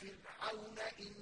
فِرْعَوْنَ إن